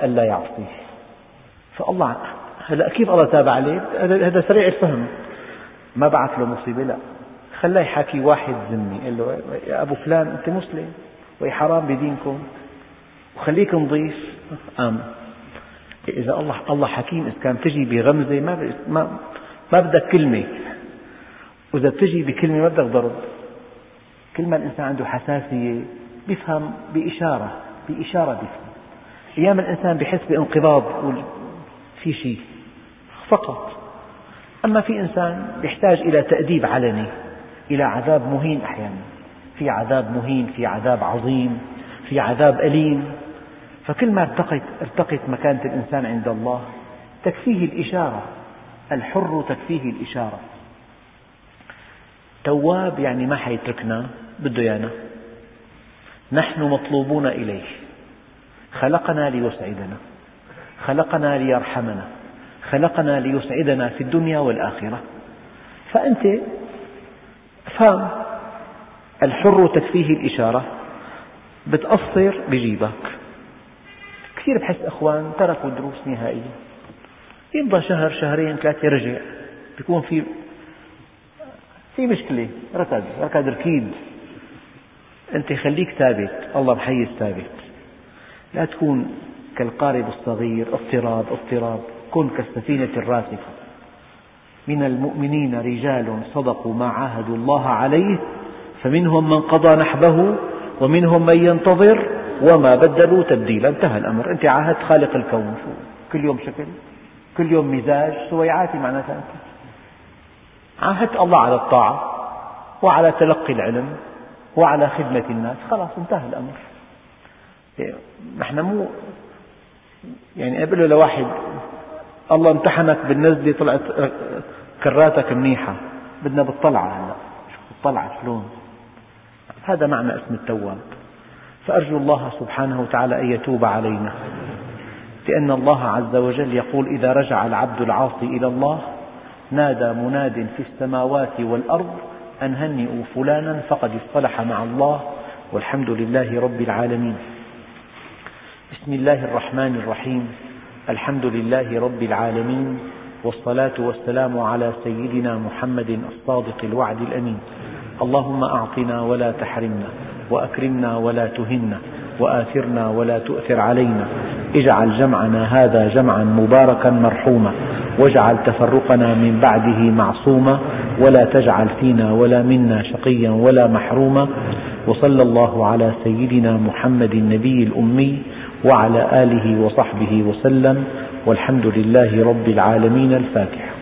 ألا يعصيه. فالله هلا كيف الله تاب عليه؟ هذا سريع الفهم. ما بعث له مصيبة لا. خلاه يحكي واحد ذمي قال له يا أبو فلان أنت مسلم. وهي حرام بدينكم. وخليك نظيف آمن إذا الله الله حكيم إذا كان تجي بغمزة ما ما ما بدك كلمة. وإذا بتجي بكلمة ما بدك ضرب. كل ما الإنسان عنده حساسية بيفهم بإشارة بإشارة بيفهم. أيام الإنسان بحس بانقباض في شيء فقط. أما في إنسان يحتاج إلى تأديب علني إلى عذاب مهين أحيانا. في عذاب مهين في عذاب عظيم في عذاب أليم. فكل ما ارتقت, ارتقت مكانة الإنسان عند الله تكفيه الإشارة الحر تكفيه الإشارة. تواب يعني ما حيتركنا بده يانا. نحن مطلوبون إليه. خلقنا ليسعدنا. خلقنا ليرحمنا. خلقنا ليسعدنا في الدنيا والآخرة. فأنت فهم الحر تكفيه الإشارة بتقصر بجيبك. كثير بحس أخوان تركوا الدروس نهائيا يمضى شهر شهرين ثلاثة رجع بيكون في في مشكلة. ركض ركض ركيد أنت خليك ثابت. الله محيز ثابت. لا تكون كالقارب الصغير اضطراب اضطراب. كن كالسفينة الراسخة من المؤمنين رجال صدقوا ما عاهدوا الله عليه فمنهم من قضى نحبه ومنهم من ينتظر وما بدلوا تبديلا انتهى الأمر. أنت عاهدت خالق الكون شو؟ كل يوم شكل كل يوم مزاج سويعاتي معناتها أنت؟ عاهدت الله على الطاعة وعلى تلقي العلم وعلى خدمة الناس. خلاص انتهى الأمر. نحن مو يعني أقول له لواحد الله امتحنك بالنزلة طلعت كراتك منيحة. بدنا بالطلعة هلا. الطلعة؟ شلون؟ هذا معنى اسم التواب. فأرجو الله سبحانه وتعالى أن يتوب علينا. لأن الله عز وجل يقول إذا رجع العبد العاصي إلى الله نادى مناد في السماوات والأرض أن هنئوا فلانا فقد اصطلح مع الله والحمد لله رب العالمين. بسم الله الرحمن الرحيم. الحمد لله رب العالمين والصلاة والسلام على سيدنا محمد الصادق الوعد الأمين. اللهم أعطنا ولا تحرمنا وأكرمنا ولا تهنا وآثرنا ولا تؤثر علينا. اجعل جمعنا هذا جمعا مباركا مرحوما. واجعل تفرقنا من بعده معصوما. ولا تجعل فينا ولا منا شقيا ولا محروما. وصلى الله على سيدنا محمد النبي الأمي وعلى آله وصحبه وسلم. والحمد لله رب العالمين الفاتحة